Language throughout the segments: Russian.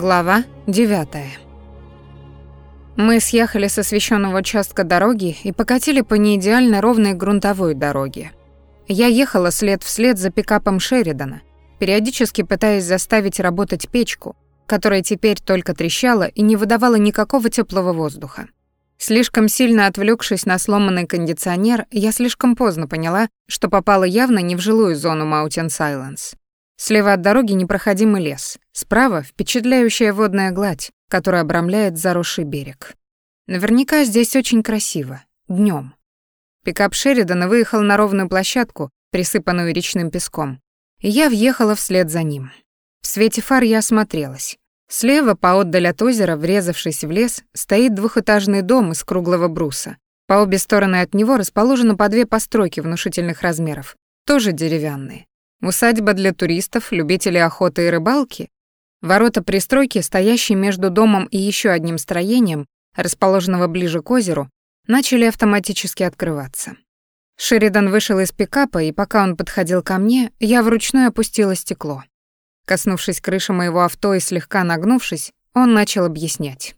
Глава 9. Мы съехали с освещенного участка дороги и покатили по неидеально ровной грунтовой дороге. Я ехала след вслед за пикапом Шеридана, периодически пытаясь заставить работать печку, которая теперь только трещала и не выдавала никакого теплого воздуха. Слишком сильно отвлекшись на сломанный кондиционер, я слишком поздно поняла, что попала явно не в жилую зону Mountain Silence. Слева от дороги непроходимый лес, справа впечатляющая водная гладь, которая обрамляет заросший берег. Наверняка здесь очень красиво, днем. Пикап Шеридана выехал на ровную площадку, присыпанную речным песком, и я въехала вслед за ним. В свете фар я осмотрелась. Слева, поотдаль от озера, врезавшись в лес, стоит двухэтажный дом из круглого бруса. По обе стороны от него расположены по две постройки внушительных размеров, тоже деревянные. Усадьба для туристов, любителей охоты и рыбалки? Ворота пристройки, стоящие между домом и еще одним строением, расположенного ближе к озеру, начали автоматически открываться. Шеридан вышел из пикапа, и пока он подходил ко мне, я вручную опустила стекло. Коснувшись крыши моего авто и слегка нагнувшись, он начал объяснять.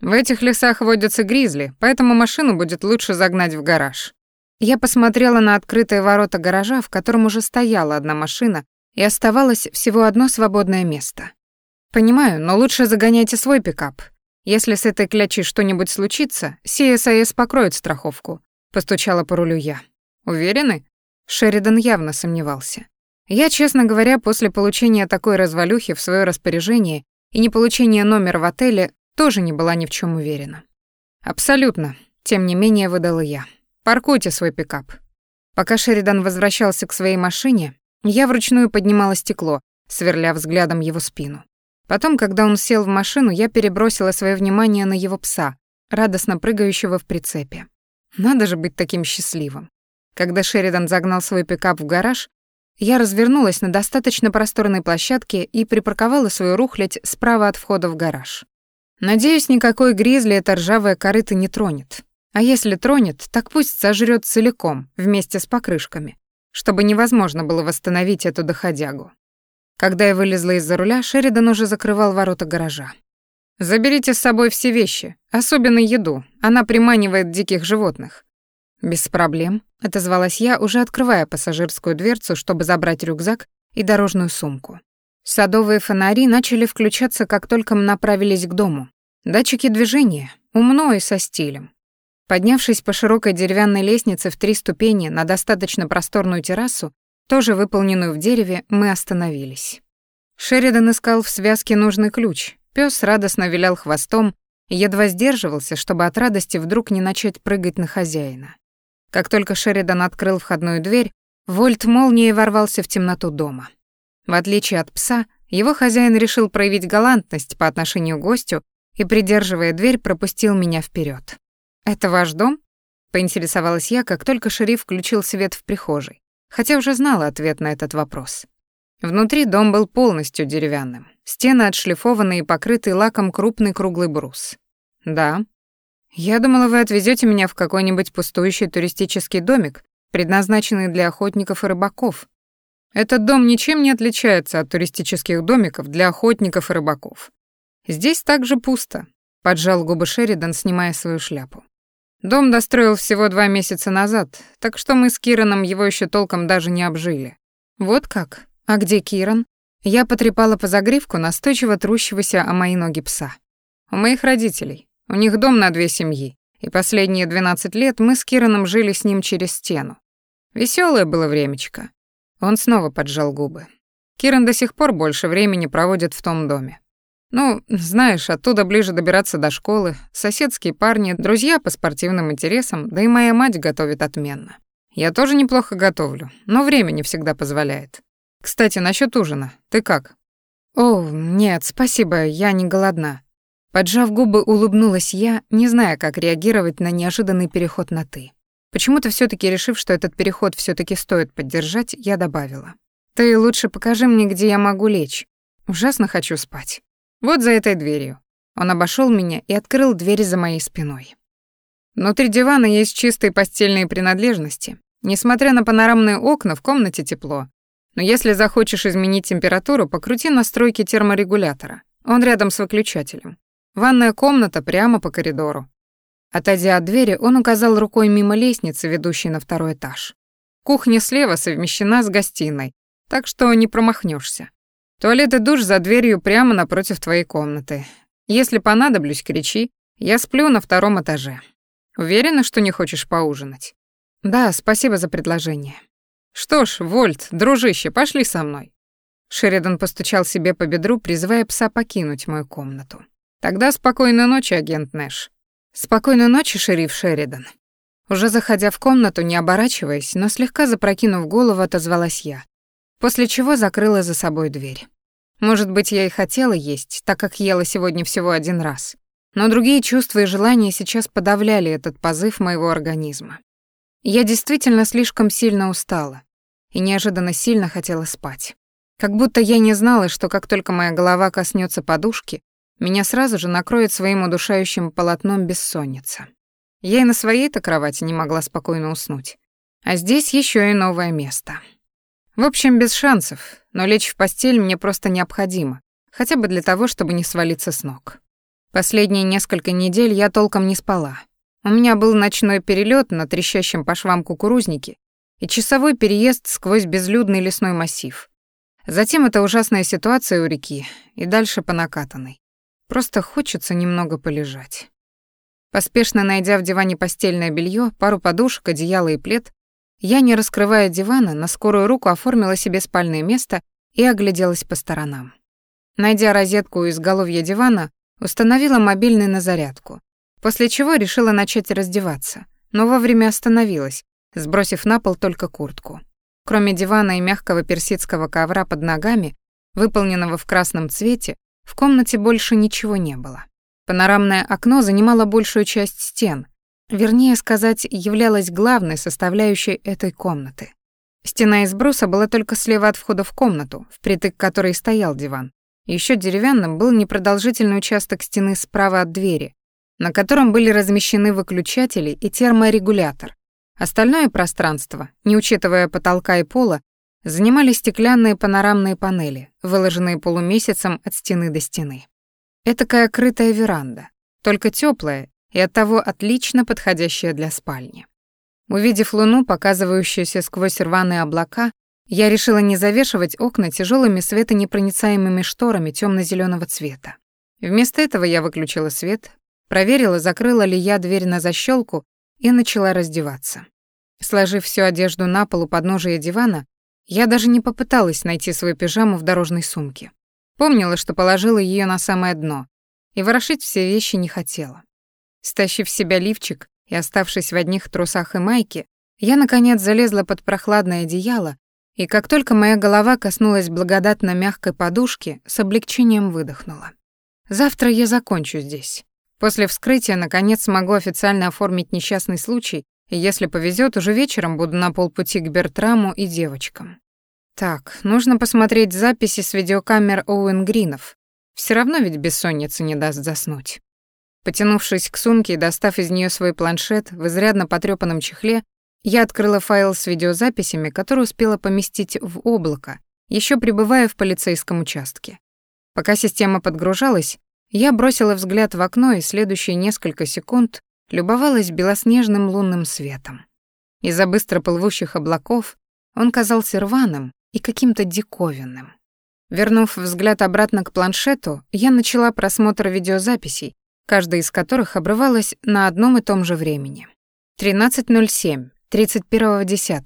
«В этих лесах водятся гризли, поэтому машину будет лучше загнать в гараж. Я посмотрела на открытые ворота гаража, в котором уже стояла одна машина, и оставалось всего одно свободное место. Понимаю, но лучше загоняйте свой пикап. Если с этой клячей что-нибудь случится, CSIS покроет страховку, постучала по рулю я. Уверены? Шеридан явно сомневался. Я, честно говоря, после получения такой развалюхи в свое распоряжение и не получения номера в отеле, тоже не была ни в чем уверена. Абсолютно, тем не менее выдала я. Паркуйте свой пикап». Пока Шеридан возвращался к своей машине, я вручную поднимала стекло, сверля взглядом его спину. Потом, когда он сел в машину, я перебросила свое внимание на его пса, радостно прыгающего в прицепе. Надо же быть таким счастливым. Когда Шеридан загнал свой пикап в гараж, я развернулась на достаточно просторной площадке и припарковала свою рухлядь справа от входа в гараж. Надеюсь, никакой гризли эта ржавая корыта не тронет. А если тронет, так пусть сожрет целиком, вместе с покрышками, чтобы невозможно было восстановить эту доходягу. Когда я вылезла из-за руля, Шеридан уже закрывал ворота гаража. «Заберите с собой все вещи, особенно еду, она приманивает диких животных». «Без проблем», — отозвалась я, уже открывая пассажирскую дверцу, чтобы забрать рюкзак и дорожную сумку. Садовые фонари начали включаться, как только мы направились к дому. Датчики движения, умно и со стилем. Поднявшись по широкой деревянной лестнице в три ступени на достаточно просторную террасу, тоже выполненную в дереве, мы остановились. Шеридан искал в связке нужный ключ. Пёс радостно вилял хвостом и едва сдерживался, чтобы от радости вдруг не начать прыгать на хозяина. Как только Шеридан открыл входную дверь, Вольт молнией ворвался в темноту дома. В отличие от пса, его хозяин решил проявить галантность по отношению к гостю и, придерживая дверь, пропустил меня вперед. «Это ваш дом?» — поинтересовалась я, как только шериф включил свет в прихожей, хотя уже знала ответ на этот вопрос. Внутри дом был полностью деревянным. Стены отшлифованы и покрыты лаком крупный круглый брус. «Да». «Я думала, вы отвезете меня в какой-нибудь пустующий туристический домик, предназначенный для охотников и рыбаков. Этот дом ничем не отличается от туристических домиков для охотников и рыбаков. Здесь также пусто», — поджал губы Шеридан, снимая свою шляпу. Дом достроил всего два месяца назад, так что мы с Кираном его еще толком даже не обжили. Вот как? А где Киран? Я потрепала по загривку настойчиво трущегося о мои ноги пса. У моих родителей. У них дом на две семьи. И последние 12 лет мы с Кираном жили с ним через стену. Веселое было времечко. Он снова поджал губы. Киран до сих пор больше времени проводит в том доме. Ну, знаешь, оттуда ближе добираться до школы, соседские парни, друзья по спортивным интересам, да и моя мать готовит отменно. Я тоже неплохо готовлю, но время не всегда позволяет. Кстати, насчет ужина. Ты как? О, нет, спасибо, я не голодна. Поджав губы, улыбнулась я, не зная, как реагировать на неожиданный переход на ты. Почему-то все таки решив, что этот переход все таки стоит поддержать, я добавила: "Ты лучше покажи мне, где я могу лечь. Ужасно хочу спать". Вот за этой дверью. Он обошел меня и открыл дверь за моей спиной. Внутри дивана есть чистые постельные принадлежности. Несмотря на панорамные окна, в комнате тепло. Но если захочешь изменить температуру, покрути настройки терморегулятора. Он рядом с выключателем. Ванная комната прямо по коридору. Отойдя от двери, он указал рукой мимо лестницы, ведущей на второй этаж. Кухня слева совмещена с гостиной, так что не промахнешься. Туалет и душ за дверью прямо напротив твоей комнаты. Если понадоблюсь, кричи. Я сплю на втором этаже. Уверена, что не хочешь поужинать? Да, спасибо за предложение. Что ж, Вольт, дружище, пошли со мной. Шеридан постучал себе по бедру, призывая пса покинуть мою комнату. Тогда спокойной ночи, агент Нэш. Спокойной ночи, шериф Шеридан. Уже заходя в комнату, не оборачиваясь, но слегка запрокинув голову, отозвалась я, после чего закрыла за собой дверь. Может быть, я и хотела есть, так как ела сегодня всего один раз. Но другие чувства и желания сейчас подавляли этот позыв моего организма. Я действительно слишком сильно устала и неожиданно сильно хотела спать. Как будто я не знала, что как только моя голова коснется подушки, меня сразу же накроет своим удушающим полотном бессонница. Я и на своей-то кровати не могла спокойно уснуть. А здесь еще и новое место. В общем, без шансов, но лечь в постель мне просто необходимо, хотя бы для того, чтобы не свалиться с ног. Последние несколько недель я толком не спала. У меня был ночной перелет на трещащем по швам кукурузнике и часовой переезд сквозь безлюдный лесной массив. Затем эта ужасная ситуация у реки и дальше по накатанной. Просто хочется немного полежать. Поспешно найдя в диване постельное белье, пару подушек, одеяло и плед, я, не раскрывая дивана, на скорую руку оформила себе спальное место и огляделась по сторонам. Найдя розетку у изголовья дивана, установила мобильный на зарядку, после чего решила начать раздеваться, но вовремя остановилась, сбросив на пол только куртку. Кроме дивана и мягкого персидского ковра под ногами, выполненного в красном цвете, в комнате больше ничего не было. Панорамное окно занимало большую часть стен, вернее сказать, являлось главной составляющей этой комнаты. Стена из бруса была только слева от входа в комнату, впритык которой стоял диван. Еще деревянным был непродолжительный участок стены справа от двери, на котором были размещены выключатели и терморегулятор. Остальное пространство, не учитывая потолка и пола, занимали стеклянные панорамные панели, выложенные полумесяцем от стены до стены. Этакая крытая веранда, только теплая и оттого отлично подходящая для спальни. Увидев луну, показывающуюся сквозь рваные облака, я решила не завешивать окна тяжелыми светонепроницаемыми шторами темно зеленого цвета. Вместо этого я выключила свет, проверила, закрыла ли я дверь на защелку и начала раздеваться. Сложив всю одежду на полу подножия дивана, я даже не попыталась найти свою пижаму в дорожной сумке. Помнила, что положила ее на самое дно, и ворошить все вещи не хотела. Стащив в себя лифчик и оставшись в одних трусах и майке, я, наконец, залезла под прохладное одеяло, и как только моя голова коснулась благодатно мягкой подушки, с облегчением выдохнула. Завтра я закончу здесь. После вскрытия, наконец, смогу официально оформить несчастный случай, и если повезет, уже вечером буду на полпути к Бертраму и девочкам. Так, нужно посмотреть записи с видеокамер Оуэн Гринов. Все равно ведь бессонница не даст заснуть. Потянувшись к сумке и достав из нее свой планшет в изрядно потрёпанном чехле, я открыла файл с видеозаписями, который успела поместить в облако, еще пребывая в полицейском участке. Пока система подгружалась, я бросила взгляд в окно и следующие несколько секунд любовалась белоснежным лунным светом. Из-за быстро плывущих облаков он казался рваным, и каким-то диковинным. Вернув взгляд обратно к планшету, я начала просмотр видеозаписей, каждая из которых обрывалась на одном и том же времени. 13.07, 31.10.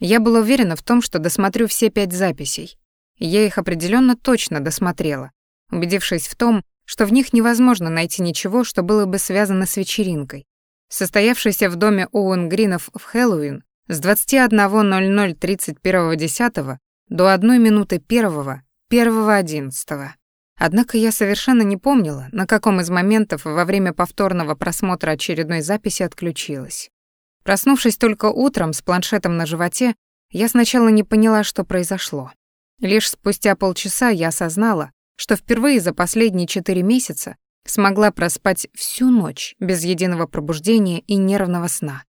Я была уверена в том, что досмотрю все пять записей. Я их определенно точно досмотрела, убедившись в том, что в них невозможно найти ничего, что было бы связано с вечеринкой, состоявшейся в доме Оуэн Гринов в Хэллоуин с 21.00 31.10 до 1 минуты 1 1.11. Однако я совершенно не помнила, на каком из моментов во время повторного просмотра очередной записи отключилась. Проснувшись только утром с планшетом на животе, я сначала не поняла, что произошло. Лишь спустя полчаса я осознала, что впервые за последние четыре месяца смогла проспать всю ночь без единого пробуждения и нервного сна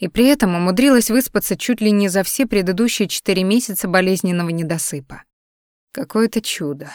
и при этом умудрилась выспаться чуть ли не за все предыдущие четыре месяца болезненного недосыпа. Какое-то чудо.